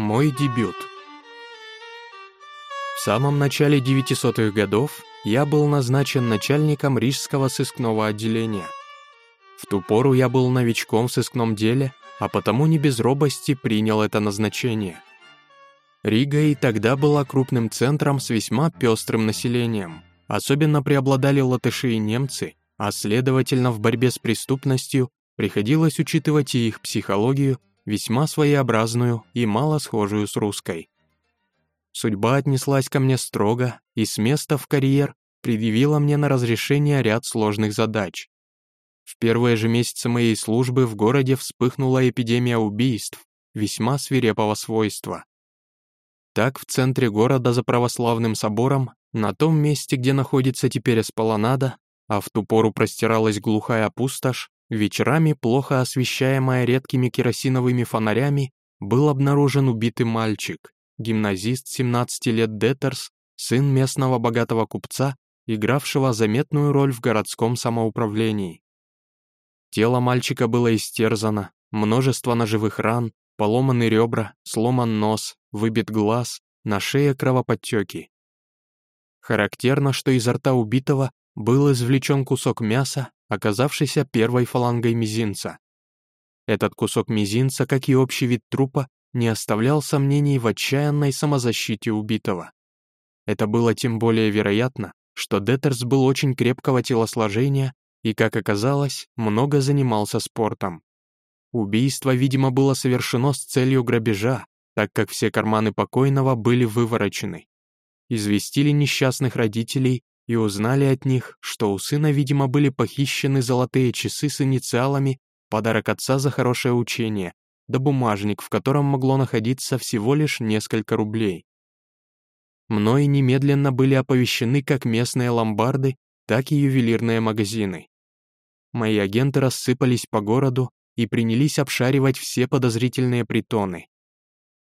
Мой дебют. В самом начале 900-х годов я был назначен начальником Рижского сыскного отделения. В ту пору я был новичком в сыскном деле, а потому не без робости принял это назначение. Рига и тогда была крупным центром с весьма пестрым населением. Особенно преобладали латыши и немцы, а следовательно в борьбе с преступностью приходилось учитывать и их психологию, весьма своеобразную и мало схожую с русской. Судьба отнеслась ко мне строго и с места в карьер предъявила мне на разрешение ряд сложных задач. В первые же месяцы моей службы в городе вспыхнула эпидемия убийств, весьма свирепого свойства. Так, в центре города за православным собором, на том месте, где находится теперь Эспаланада, а в ту пору простиралась глухая пустошь, вечерами, плохо освещаемая редкими керосиновыми фонарями, был обнаружен убитый мальчик, гимназист 17 лет Деттерс, сын местного богатого купца, игравшего заметную роль в городском самоуправлении. Тело мальчика было истерзано, множество ножевых ран, поломаны ребра, сломан нос, выбит глаз, на шее кровоподтеки. Характерно, что изо рта убитого был извлечен кусок мяса, оказавшийся первой фалангой мизинца. Этот кусок мизинца, как и общий вид трупа, не оставлял сомнений в отчаянной самозащите убитого. Это было тем более вероятно, что Деттерс был очень крепкого телосложения и, как оказалось, много занимался спортом. Убийство, видимо, было совершено с целью грабежа, так как все карманы покойного были выворочены. Известили несчастных родителей и узнали от них, что у сына, видимо, были похищены золотые часы с инициалами «Подарок отца за хорошее учение», да бумажник, в котором могло находиться всего лишь несколько рублей. Мной немедленно были оповещены как местные ломбарды, так и ювелирные магазины. Мои агенты рассыпались по городу и принялись обшаривать все подозрительные притоны.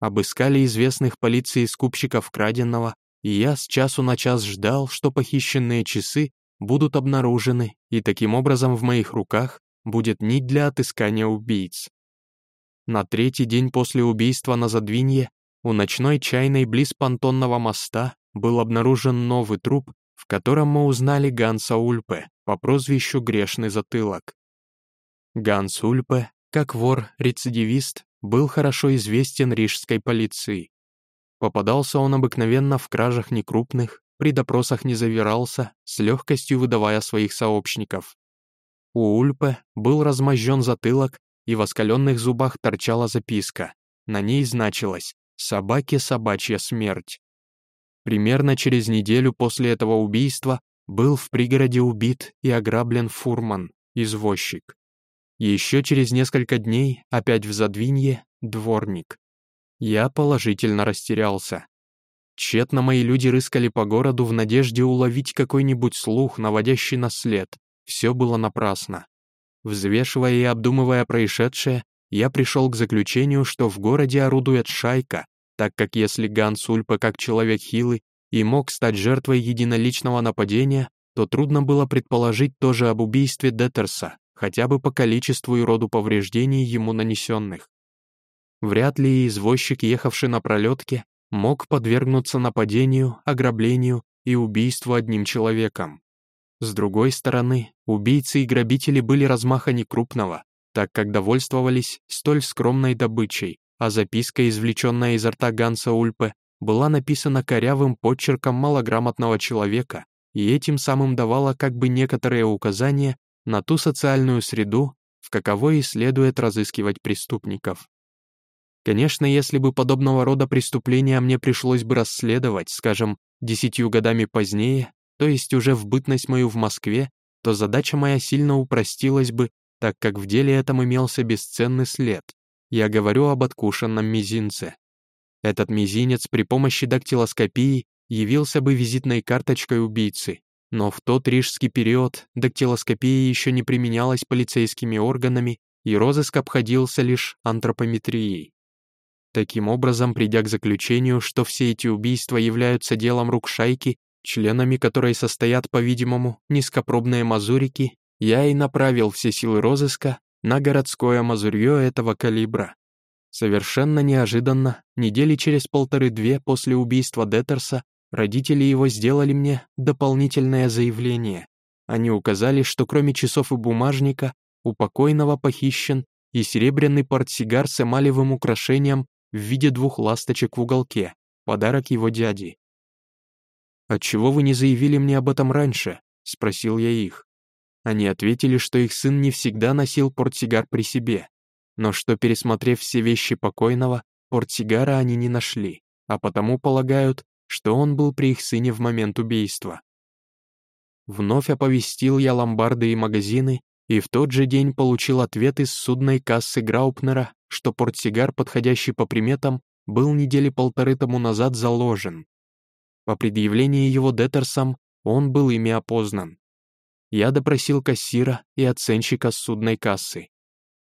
Обыскали известных полиции скупщиков краденого, и я с часу на час ждал, что похищенные часы будут обнаружены, и таким образом в моих руках будет нить для отыскания убийц. На третий день после убийства на Задвинье у ночной чайной близ понтонного моста был обнаружен новый труп, в котором мы узнали Ганса Ульпе по прозвищу Грешный затылок. Ганс Ульпе, как вор-рецидивист, был хорошо известен рижской полиции. Попадался он обыкновенно в кражах некрупных, при допросах не завирался, с легкостью выдавая своих сообщников. У Ульпе был размозжен затылок и в оскаленных зубах торчала записка. На ней значилось «Собаке собачья смерть». Примерно через неделю после этого убийства был в пригороде убит и ограблен фурман, извозчик. Еще через несколько дней, опять в Задвинье, дворник. Я положительно растерялся. Тщетно мои люди рыскали по городу в надежде уловить какой-нибудь слух, наводящий на след. Все было напрасно. Взвешивая и обдумывая происшедшее, я пришел к заключению, что в городе орудует шайка, так как если Ганс Ульпа как человек хилый и мог стать жертвой единоличного нападения, то трудно было предположить тоже об убийстве Деттерса, хотя бы по количеству и роду повреждений ему нанесенных. Вряд ли извозчик, ехавший на пролетке, мог подвергнуться нападению, ограблению и убийству одним человеком. С другой стороны, убийцы и грабители были размаха некрупного, так как довольствовались столь скромной добычей, а записка, извлеченная изо рта Ганса Ульпе, была написана корявым подчерком малограмотного человека и этим самым давала как бы некоторые указания на ту социальную среду, в каковой и следует разыскивать преступников. Конечно, если бы подобного рода преступления мне пришлось бы расследовать, скажем, десятью годами позднее, то есть уже в бытность мою в Москве, то задача моя сильно упростилась бы, так как в деле этом имелся бесценный след. Я говорю об откушенном мизинце. Этот мизинец при помощи дактилоскопии явился бы визитной карточкой убийцы, но в тот рижский период дактилоскопия еще не применялась полицейскими органами, и розыск обходился лишь антропометрией. Таким образом, придя к заключению, что все эти убийства являются делом рук шайки, членами которой состоят, по-видимому, низкопробные мазурики, я и направил все силы розыска на городское мазурье этого калибра. Совершенно неожиданно, недели через полторы-две после убийства Деттерса, родители его сделали мне дополнительное заявление. Они указали, что кроме часов и бумажника, у покойного похищен и серебряный портсигар с эмалевым украшением в виде двух ласточек в уголке, подарок его дяди. «Отчего вы не заявили мне об этом раньше?» — спросил я их. Они ответили, что их сын не всегда носил портсигар при себе, но что, пересмотрев все вещи покойного, портсигара они не нашли, а потому полагают, что он был при их сыне в момент убийства. Вновь оповестил я ломбарды и магазины, и в тот же день получил ответ из судной кассы Граупнера, что портсигар, подходящий по приметам, был недели полторы тому назад заложен. По предъявлении его детерсом он был ими опознан. Я допросил кассира и оценщика судной кассы.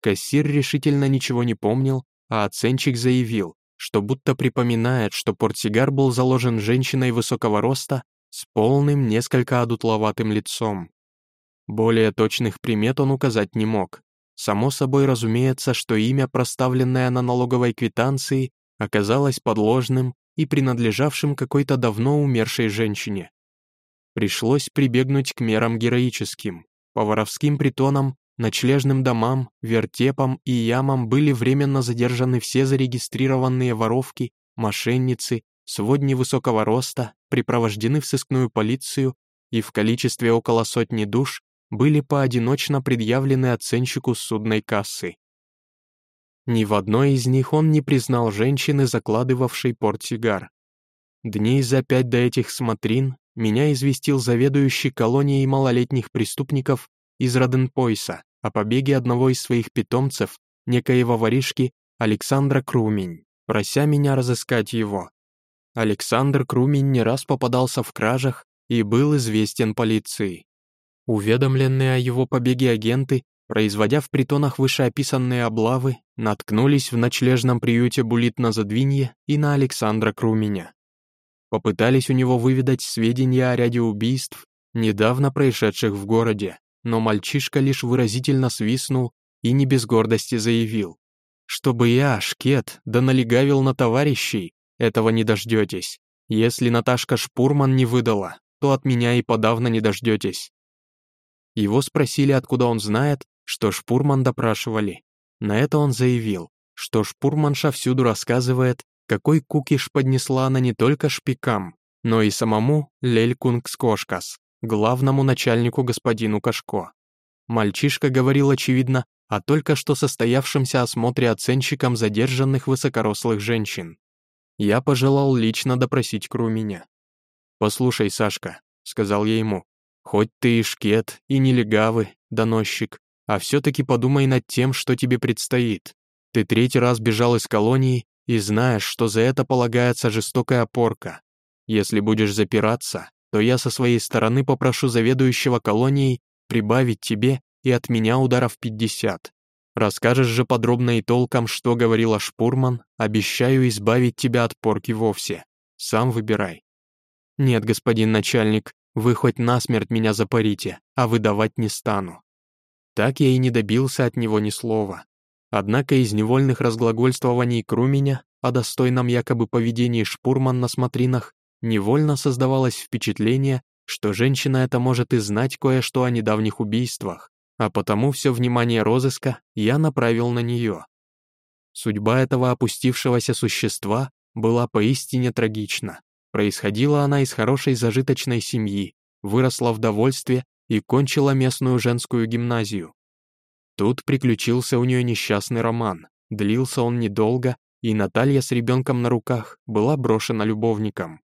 Кассир решительно ничего не помнил, а оценщик заявил, что будто припоминает, что портсигар был заложен женщиной высокого роста с полным, несколько одутловатым лицом. Более точных примет он указать не мог. Само собой разумеется, что имя, проставленное на налоговой квитанции, оказалось подложным и принадлежавшим какой-то давно умершей женщине. Пришлось прибегнуть к мерам героическим. По воровским притонам, ночлежным домам, вертепам и ямам были временно задержаны все зарегистрированные воровки, мошенницы, сводни высокого роста, припровождены в сыскную полицию и в количестве около сотни душ были поодиночно предъявлены оценщику судной кассы. Ни в одной из них он не признал женщины, закладывавшей портсигар. Дней за пять до этих смотрин меня известил заведующий колонией малолетних преступников из Роденпойса о побеге одного из своих питомцев, некоего воришки Александра Крумень, прося меня разыскать его. Александр Крумень не раз попадался в кражах и был известен полиции. Уведомленные о его побеге агенты производя в притонах вышеописанные облавы, наткнулись в ночлежном приюте Булит на Задвинье и на Александра Круменя. Попытались у него выведать сведения о ряде убийств, недавно происшедших в городе, но мальчишка лишь выразительно свистнул и не без гордости заявил. «Чтобы я, Шкет, да налегавил на товарищей, этого не дождетесь. Если Наташка Шпурман не выдала, то от меня и подавно не дождетесь». Его спросили, откуда он знает, что Шпурман допрашивали. На это он заявил, что Шпурманша всюду рассказывает, какой кукиш поднесла она не только шпикам, но и самому Лелькунгскошкас, главному начальнику господину Кашко. Мальчишка говорил, очевидно, о только что состоявшемся осмотре оценщиком задержанных высокорослых женщин. Я пожелал лично допросить Круменя. «Послушай, Сашка», — сказал я ему, — «хоть ты и шкет, и нелегавый, доносчик, а все-таки подумай над тем, что тебе предстоит. Ты третий раз бежал из колонии и знаешь, что за это полагается жестокая опорка. Если будешь запираться, то я со своей стороны попрошу заведующего колонией прибавить тебе и от меня ударов 50. Расскажешь же подробно и толком, что говорила Шпурман, обещаю избавить тебя от порки вовсе. Сам выбирай. Нет, господин начальник, вы хоть насмерть меня запарите, а выдавать не стану. Так я и не добился от него ни слова. Однако из невольных разглагольствований Круменя о достойном якобы поведении Шпурман на смотринах невольно создавалось впечатление, что женщина эта может и знать кое-что о недавних убийствах, а потому все внимание розыска я направил на нее. Судьба этого опустившегося существа была поистине трагична. Происходила она из хорошей зажиточной семьи, выросла в довольстве и кончила местную женскую гимназию. Тут приключился у нее несчастный роман. Длился он недолго, и Наталья с ребенком на руках была брошена любовником.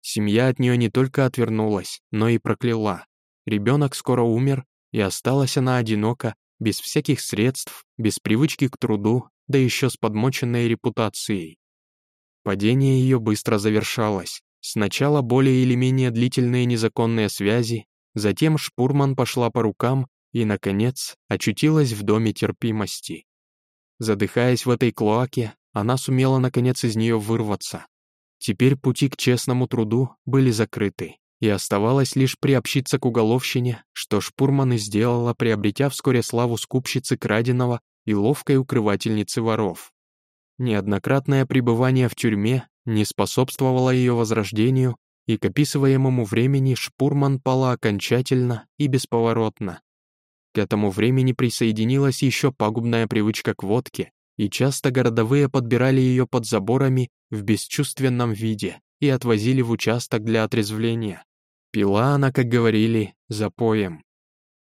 Семья от нее не только отвернулась, но и прокляла. Ребенок скоро умер, и осталась она одинока, без всяких средств, без привычки к труду, да еще с подмоченной репутацией. Падение ее быстро завершалось. Сначала более или менее длительные незаконные связи, Затем Шпурман пошла по рукам и, наконец, очутилась в доме терпимости. Задыхаясь в этой клоаке, она сумела, наконец, из нее вырваться. Теперь пути к честному труду были закрыты, и оставалось лишь приобщиться к уголовщине, что Шпурман и сделала, приобретя вскоре славу скупщицы краденого и ловкой укрывательницы воров. Неоднократное пребывание в тюрьме не способствовало ее возрождению, и к описываемому времени Шпурман пала окончательно и бесповоротно. К этому времени присоединилась еще пагубная привычка к водке, и часто городовые подбирали ее под заборами в бесчувственном виде и отвозили в участок для отрезвления. Пила она, как говорили, запоем.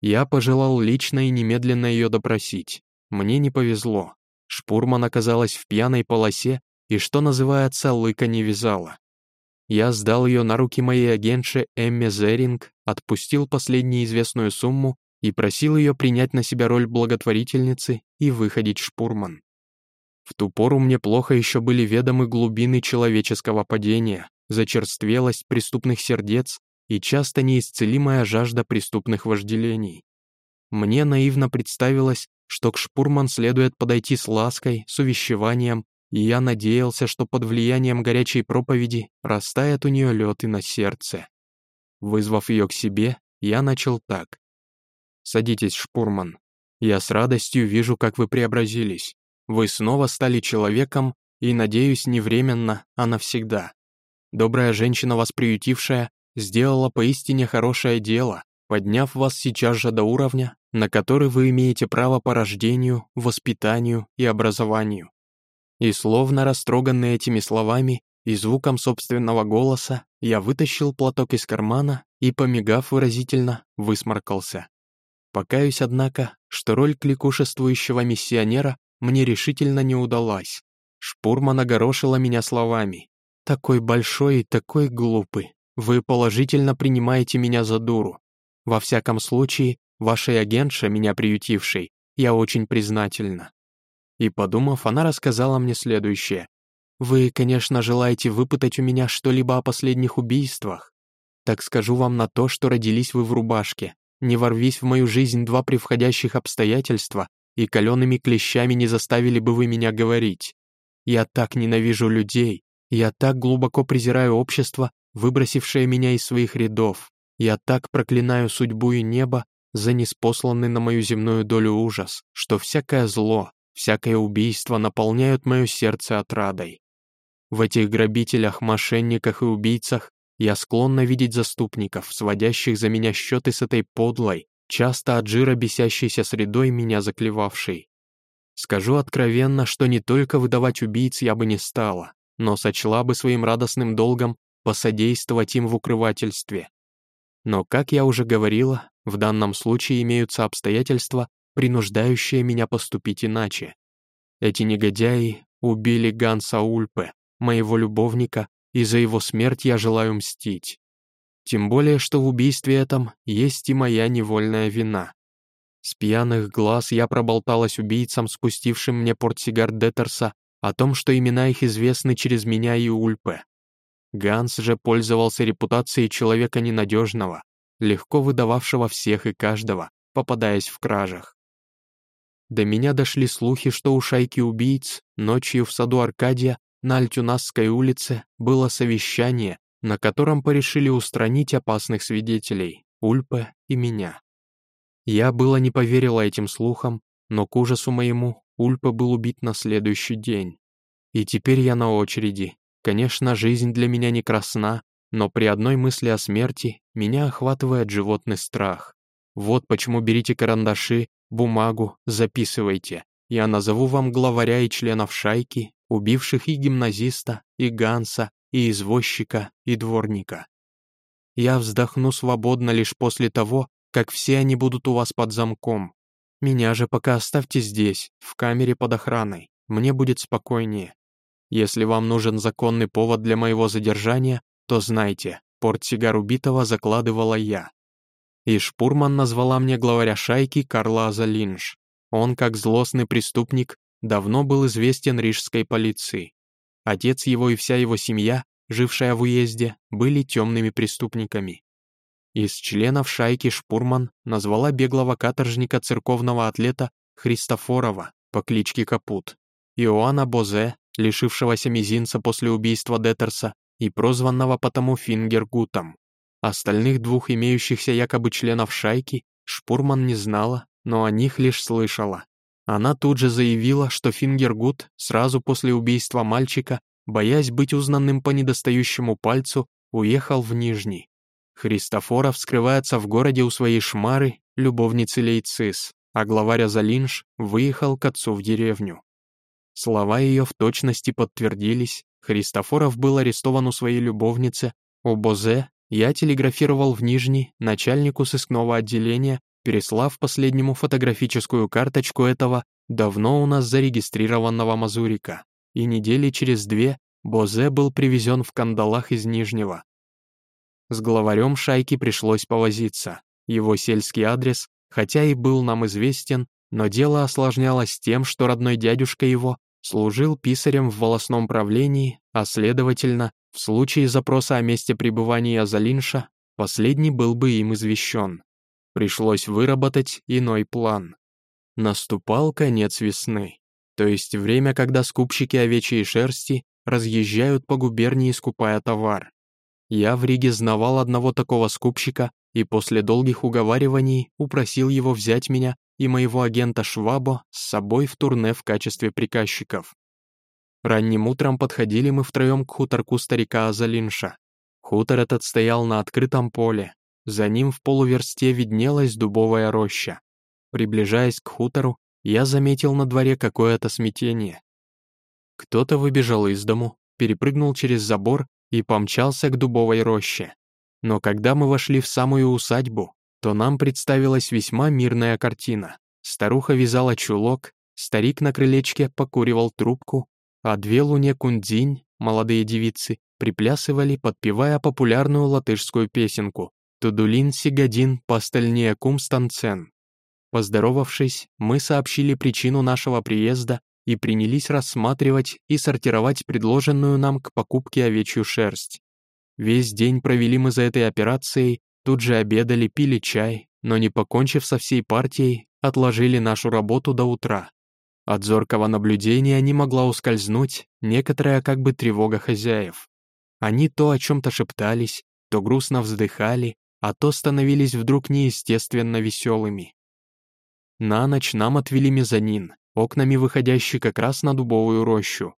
Я пожелал лично и немедленно ее допросить. Мне не повезло. Шпурман оказалась в пьяной полосе и, что называется, лыка не вязала. Я сдал ее на руки моей агентше Эмме Зеринг, отпустил последнюю известную сумму и просил ее принять на себя роль благотворительницы и выходить Шпурман. В ту пору мне плохо еще были ведомы глубины человеческого падения, зачерствелость преступных сердец и часто неисцелимая жажда преступных вожделений. Мне наивно представилось, что к Шпурман следует подойти с лаской, с увещеванием, и я надеялся, что под влиянием горячей проповеди растает у нее лед и на сердце. Вызвав ее к себе, я начал так. «Садитесь, Шпурман. Я с радостью вижу, как вы преобразились. Вы снова стали человеком, и, надеюсь, не временно, а навсегда. Добрая женщина, вас приютившая, сделала поистине хорошее дело, подняв вас сейчас же до уровня, на который вы имеете право по рождению, воспитанию и образованию. И словно растроганный этими словами и звуком собственного голоса, я вытащил платок из кармана и, помигав выразительно, высморкался. Покаюсь, однако, что роль кликушествующего миссионера мне решительно не удалась. Шпурман огорошила меня словами. «Такой большой и такой глупый. Вы положительно принимаете меня за дуру. Во всяком случае, вашей агентше, меня приютившей, я очень признательна». И подумав, она рассказала мне следующее. «Вы, конечно, желаете выпытать у меня что-либо о последних убийствах. Так скажу вам на то, что родились вы в рубашке. Не ворвись в мою жизнь два превходящих обстоятельства, и калеными клещами не заставили бы вы меня говорить. Я так ненавижу людей, я так глубоко презираю общество, выбросившее меня из своих рядов. Я так проклинаю судьбу и небо за неспосланный на мою земную долю ужас, что всякое зло, всякое убийство наполняют мое сердце отрадой. В этих грабителях, мошенниках и убийцах я склонна видеть заступников, сводящих за меня счеты с этой подлой, часто от жира бесящейся средой меня заклевавшей. Скажу откровенно, что не только выдавать убийц я бы не стала, но сочла бы своим радостным долгом посодействовать им в укрывательстве. Но, как я уже говорила, в данном случае имеются обстоятельства, принуждающие меня поступить иначе. Эти негодяи убили Ганса Ульпе, моего любовника, и за его смерть я желаю мстить. Тем более, что в убийстве этом есть и моя невольная вина. С пьяных глаз я проболталась убийцам, спустившим мне портсигар Деттерса, о том, что имена их известны через меня и Ульпе. Ганс же пользовался репутацией человека ненадежного, легко выдававшего всех и каждого, попадаясь в кражах. До меня дошли слухи, что у шайки убийц ночью в саду Аркадия на Альтюнасской улице было совещание, на котором порешили устранить опасных свидетелей, Ульпе и меня. Я было не поверила этим слухам, но к ужасу моему Ульпе был убит на следующий день. И теперь я на очереди, Конечно, жизнь для меня не красна, но при одной мысли о смерти меня охватывает животный страх. Вот почему берите карандаши, бумагу, записывайте. Я назову вам главаря и членов шайки, убивших и гимназиста, и Ганса, и извозчика, и дворника. Я вздохну свободно лишь после того, как все они будут у вас под замком. Меня же пока оставьте здесь, в камере под охраной. Мне будет спокойнее. Если вам нужен законный повод для моего задержания, то знайте, портсигар убитого закладывала я. И Шпурман назвала мне главаря шайки Карла Азалинш. Он, как злостный преступник, давно был известен рижской полиции. Отец его и вся его семья, жившая в уезде, были темными преступниками. Из членов шайки Шпурман назвала беглого каторжника церковного атлета Христофорова по кличке Капут, Иоанна Бозе, лишившегося мизинца после убийства Деттерса и прозванного потому Фингергутом. Остальных двух имеющихся якобы членов шайки Шпурман не знала, но о них лишь слышала. Она тут же заявила, что Фингергуд сразу после убийства мальчика, боясь быть узнанным по недостающему пальцу, уехал в Нижний. Христофоров скрывается в городе у своей шмары, любовницы Лейцис, а главарь Азалинш выехал к отцу в деревню. Слова ее в точности подтвердились, Христофоров был арестован у своей любовницы, у Бозе я телеграфировал в Нижний начальнику сыскного отделения, переслав последнему фотографическую карточку этого давно у нас зарегистрированного Мазурика, и недели через две Бозе был привезен в кандалах из Нижнего. С главарем шайки пришлось повозиться. Его сельский адрес, хотя и был нам известен, но дело осложнялось тем, что родной дядюшка его служил писарем в волосном правлении, а следовательно, в случае запроса о месте пребывания Азалинша, последний был бы им извещен. Пришлось выработать иной план. Наступал конец весны, то есть время, когда скупщики овечьей шерсти разъезжают по губернии, скупая товар. Я в Риге знавал одного такого скупщика и после долгих уговариваний упросил его взять меня и моего агента Швабо с собой в турне в качестве приказчиков. Ранним утром подходили мы втроем к хуторку старика Азалинша. Хутор этот стоял на открытом поле. За ним в полуверсте виднелась дубовая роща. Приближаясь к хутору, я заметил на дворе какое-то смятение. Кто-то выбежал из дому, перепрыгнул через забор и помчался к дубовой роще. Но когда мы вошли в самую усадьбу, то нам представилась весьма мирная картина. Старуха вязала чулок, старик на крылечке покуривал трубку, а две луне кундзинь, молодые девицы, приплясывали, подпевая популярную латышскую песенку «Тудулин сигадин постальнее кум станцен». Поздоровавшись, мы сообщили причину нашего приезда и принялись рассматривать и сортировать предложенную нам к покупке овечью шерсть. Весь день провели мы за этой операцией, тут же обедали, пили чай, но не покончив со всей партией, отложили нашу работу до утра. От зоркого наблюдения не могла ускользнуть некоторая как бы тревога хозяев. Они то о чем-то шептались, то грустно вздыхали, а то становились вдруг неестественно веселыми. На ночь нам отвели мезонин, окнами выходящий как раз на дубовую рощу.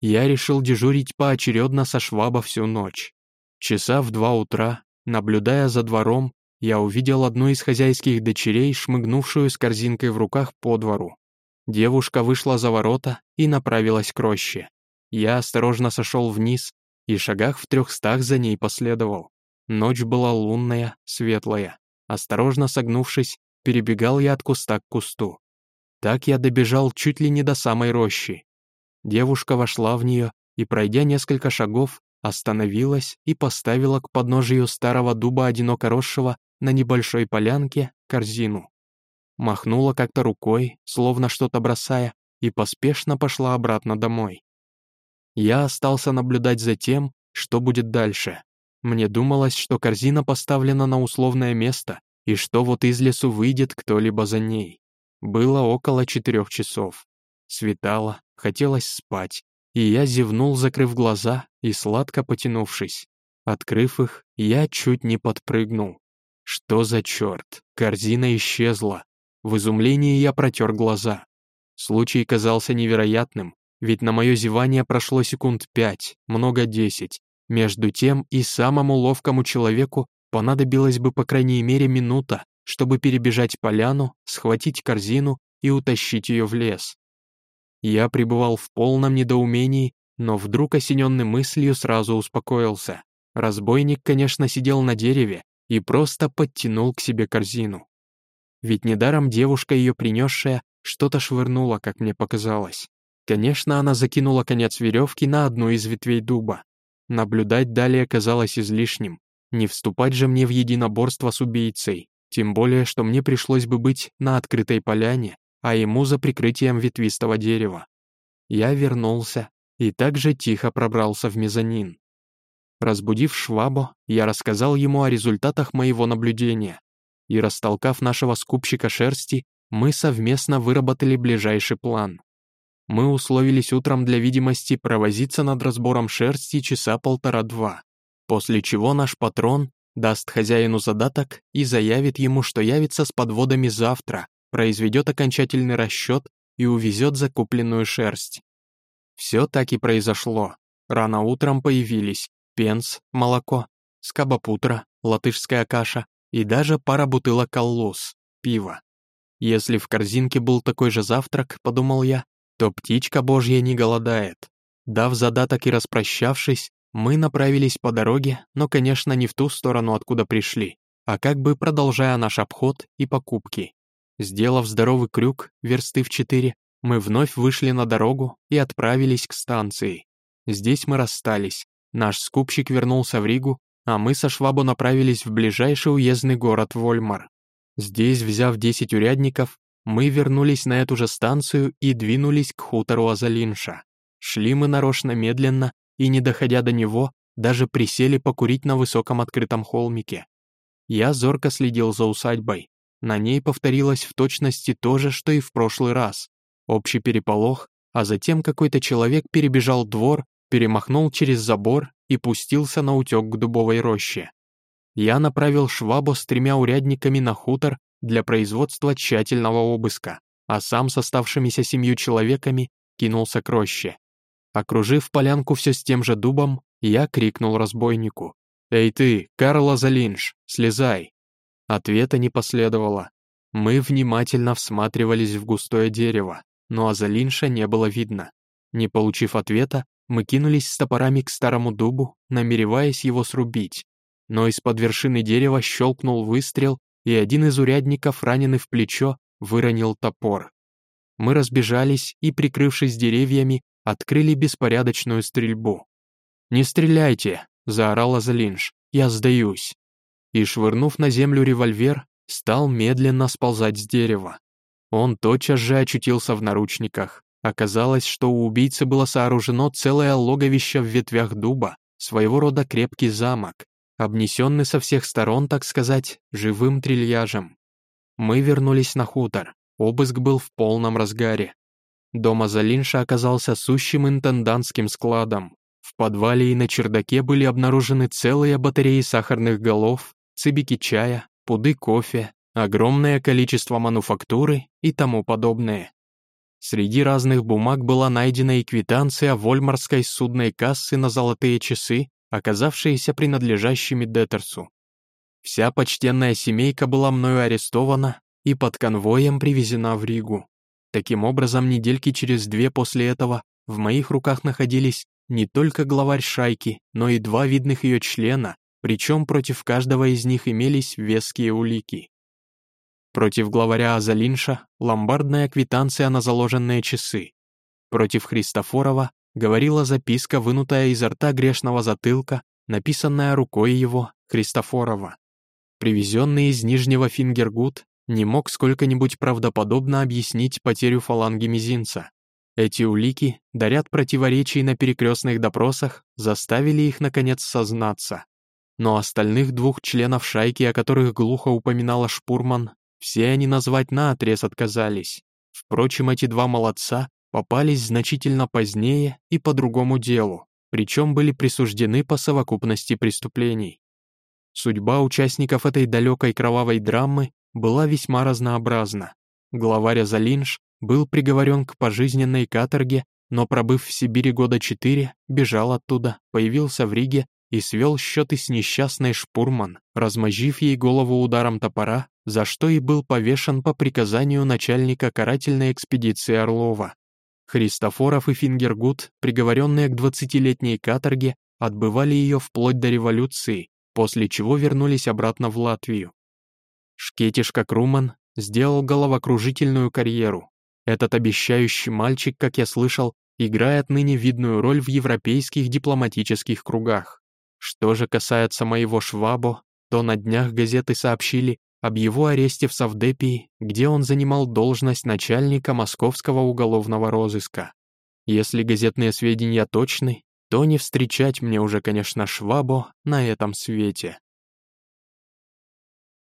Я решил дежурить поочередно со шваба всю ночь. Часа в два утра, наблюдая за двором, я увидел одну из хозяйских дочерей, шмыгнувшую с корзинкой в руках по двору. Девушка вышла за ворота и направилась к роще. Я осторожно сошел вниз и шагах в трехстах за ней последовал. Ночь была лунная, светлая. Осторожно согнувшись, перебегал я от куста к кусту. Так я добежал чуть ли не до самой рощи. Девушка вошла в нее и, пройдя несколько шагов, остановилась и поставила к подножию старого дуба одиноко росшего на небольшой полянке корзину. Махнула как-то рукой, словно что-то бросая, и поспешно пошла обратно домой. Я остался наблюдать за тем, что будет дальше. Мне думалось, что корзина поставлена на условное место, и что вот из лесу выйдет кто-либо за ней. Было около четырех часов. Светало, хотелось спать, и я зевнул, закрыв глаза и сладко потянувшись. Открыв их, я чуть не подпрыгнул. Что за черт? Корзина исчезла. В изумлении я протер глаза. Случай казался невероятным, ведь на мое зевание прошло секунд пять, много десять. Между тем и самому ловкому человеку понадобилось бы по крайней мере минута, чтобы перебежать поляну, схватить корзину и утащить ее в лес. Я пребывал в полном недоумении, но вдруг осененный мыслью сразу успокоился. Разбойник, конечно, сидел на дереве и просто подтянул к себе корзину. Ведь недаром девушка, ее принесшая, что-то швырнула, как мне показалось. Конечно, она закинула конец веревки на одну из ветвей дуба. Наблюдать далее казалось излишним. Не вступать же мне в единоборство с убийцей. Тем более, что мне пришлось бы быть на открытой поляне, а ему за прикрытием ветвистого дерева. Я вернулся и также тихо пробрался в мезонин. Разбудив Швабу, я рассказал ему о результатах моего наблюдения, и, растолкав нашего скупщика шерсти, мы совместно выработали ближайший план. Мы условились утром для видимости провозиться над разбором шерсти часа полтора-два, после чего наш патрон даст хозяину задаток и заявит ему, что явится с подводами завтра, произведет окончательный расчет и увезет закупленную шерсть. Все так и произошло. Рано утром появились пенс, молоко, скабапутра, латышская каша и даже пара бутылок коллус, пива. Если в корзинке был такой же завтрак, подумал я, то птичка божья не голодает. Дав задаток и распрощавшись, мы направились по дороге, но, конечно, не в ту сторону, откуда пришли, а как бы продолжая наш обход и покупки. Сделав здоровый крюк, версты в четыре, мы вновь вышли на дорогу и отправились к станции. Здесь мы расстались. Наш скупщик вернулся в Ригу, а мы со Швабо направились в ближайший уездный город Вольмар. Здесь, взяв 10 урядников, мы вернулись на эту же станцию и двинулись к хутору Азалинша. Шли мы нарочно медленно, и, не доходя до него, даже присели покурить на высоком открытом холмике. Я зорко следил за усадьбой. На ней повторилось в точности то же, что и в прошлый раз. Общий переполох, а затем какой-то человек перебежал двор, перемахнул через забор и пустился на утек к дубовой роще. Я направил швабу с тремя урядниками на хутор для производства тщательного обыска, а сам с оставшимися семью человеками кинулся к роще. Окружив полянку все с тем же дубом, я крикнул разбойнику. «Эй ты, Карла Залинш, слезай!» Ответа не последовало. Мы внимательно всматривались в густое дерево, но Азалинша не было видно. Не получив ответа, мы кинулись с топорами к старому дубу, намереваясь его срубить. Но из-под вершины дерева щелкнул выстрел, и один из урядников, раненый в плечо, выронил топор. Мы разбежались и, прикрывшись деревьями, открыли беспорядочную стрельбу. «Не стреляйте!» — заорал Азалинш. «Я сдаюсь!» И, швырнув на землю револьвер, стал медленно сползать с дерева. Он тотчас же очутился в наручниках. Оказалось, что у убийцы было сооружено целое логовище в ветвях дуба, своего рода крепкий замок, обнесенный со всех сторон, так сказать, живым трильяжем. Мы вернулись на хутор. Обыск был в полном разгаре. Дом Азалинша оказался сущим интендантским складом. В подвале и на чердаке были обнаружены целые батареи сахарных голов, цибики чая, пуды кофе, огромное количество мануфактуры и тому подобное. Среди разных бумаг была найдена и квитанция Вольмарской судной кассы на золотые часы, оказавшиеся принадлежащими Детерсу. Вся почтенная семейка была мною арестована и под конвоем привезена в Ригу. Таким образом, недельки через две после этого в моих руках находились не только главарь шайки, но и два видных ее члена, причем против каждого из них имелись веские улики. Против главаря Азалинша – ломбардная квитанция на заложенные часы. Против Христофорова говорила записка, вынутая изо рта грешного затылка, написанная рукой его, Христофорова. Привезенный из Нижнего Фингергут, не мог сколько-нибудь правдоподобно объяснить потерю фаланги мизинца. Эти улики, дарят противоречий на перекрестных допросах, заставили их, наконец, сознаться. Но остальных двух членов шайки, о которых глухо упоминала Шпурман, все они назвать наотрез отказались. Впрочем, эти два молодца попались значительно позднее и по другому делу, причем были присуждены по совокупности преступлений. Судьба участников этой далекой кровавой драмы была весьма разнообразна. Главарь Залинш был приговорен к пожизненной каторге, но, пробыв в Сибири года четыре, бежал оттуда, появился в Риге и свел счеты с несчастной Шпурман, размозжив ей голову ударом топора, за что и был повешен по приказанию начальника карательной экспедиции Орлова. Христофоров и Фингергут, приговоренные к 20-летней каторге, отбывали ее вплоть до революции, после чего вернулись обратно в Латвию. Шкетишка Круман сделал головокружительную карьеру. Этот обещающий мальчик, как я слышал, играет ныне видную роль в европейских дипломатических кругах. Что же касается моего Швабо, то на днях газеты сообщили об его аресте в Савдепии, где он занимал должность начальника московского уголовного розыска. Если газетные сведения точны, то не встречать мне уже, конечно, Швабо на этом свете.